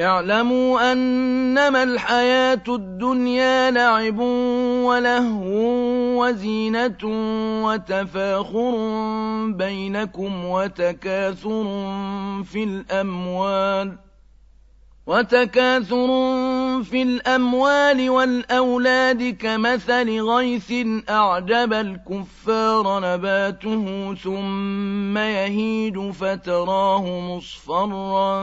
اعلموا أنما الحياة الدنيا لعب ولهو وزينة وتفاخر بينكم وتكاثر في الأموال وتكاثر في الأموال والأولاد كمثل غيث أعجب الكفار نباته ثم يهيد فتراه مصفرا